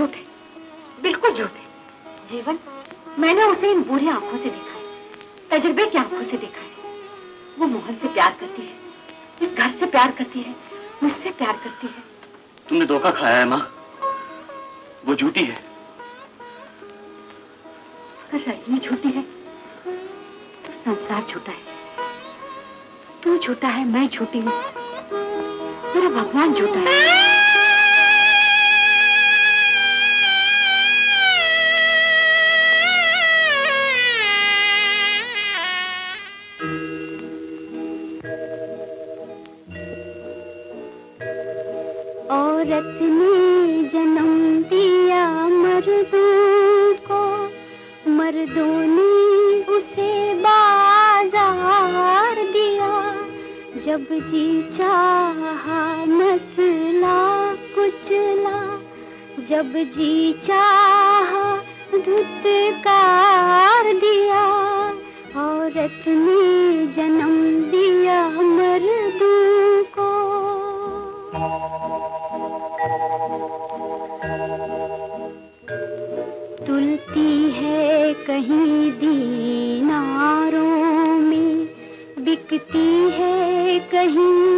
جھوٹ ہے۔ بالکل جھوٹ ہے۔ جیون میں نے اسے ان بری آنکھوں سے دیکھا ہے۔ تجربے کی آنکھوں سے دیکھا ہے۔ وہ موہن سے پیار کرتی ہے۔ اس گھر سے پیار کرتی ہے۔ مجھ سے پیار کرتی ہے۔ تم نے دھوکہ کھایا ہے ماں۔ وہ جھوٹی ہے۔ اگر رجنی جھوٹی ہے تو سنسار جھوٹا ہے۔ تو جھوٹا ہے میں جھوٹی ہوں۔ میرا بھگوان جھوٹا ہے۔ عورت نے جنم دیا مردوں کو۔ مردوں نے اسے بازار دیا۔ جب جی چاہا مسئلہ کچلا، جب جی چاہا دھتکار دیا۔ عورت نے کہیں دیناروں میں بکتی ہے کہیں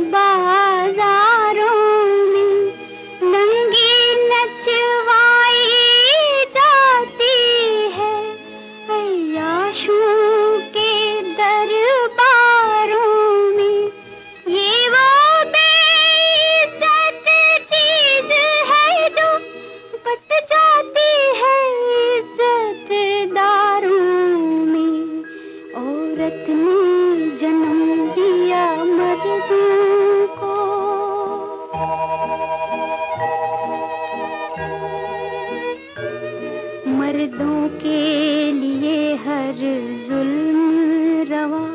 ہر ظلم روا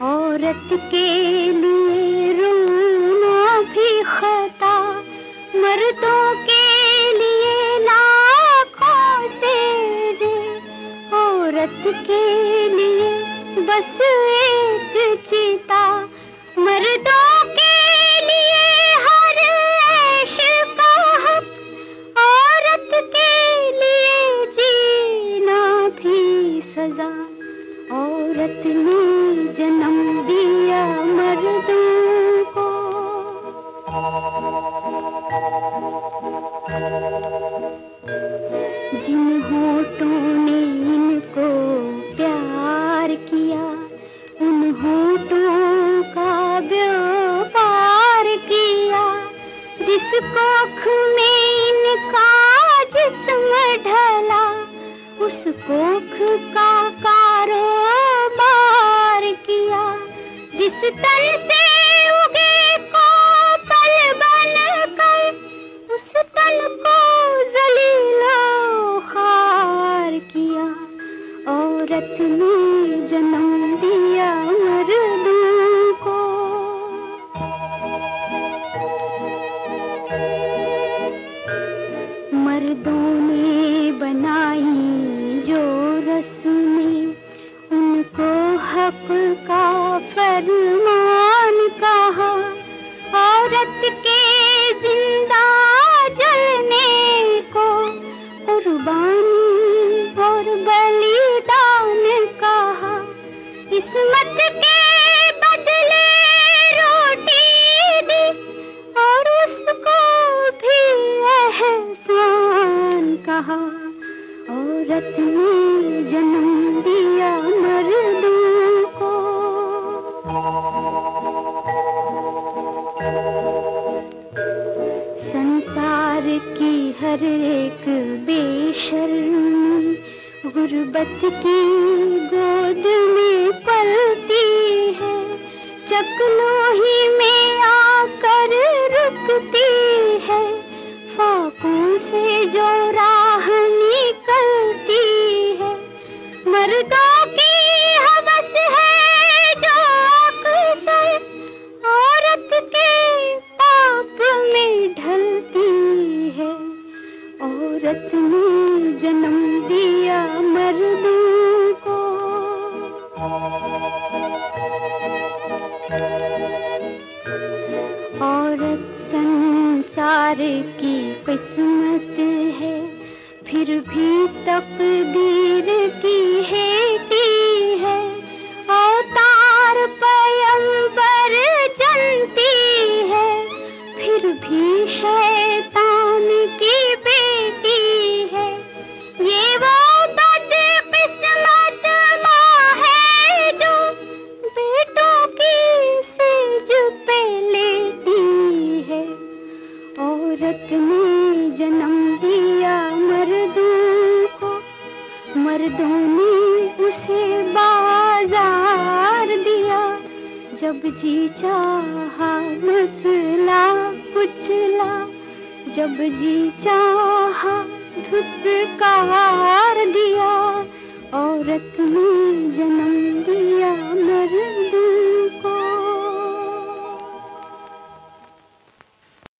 عورت کے لیے up غربت کی گود میں پلتی ہے چکلو ہی میں آ کر رکتی ہے۔ عورت سنسار کی قسمت ہے پھر بھی تقدیر کی ہے۔ جب جی چاہا مسئلہ کچلا جب جی چاہا دھت دھتکار دیا عورت میں جنم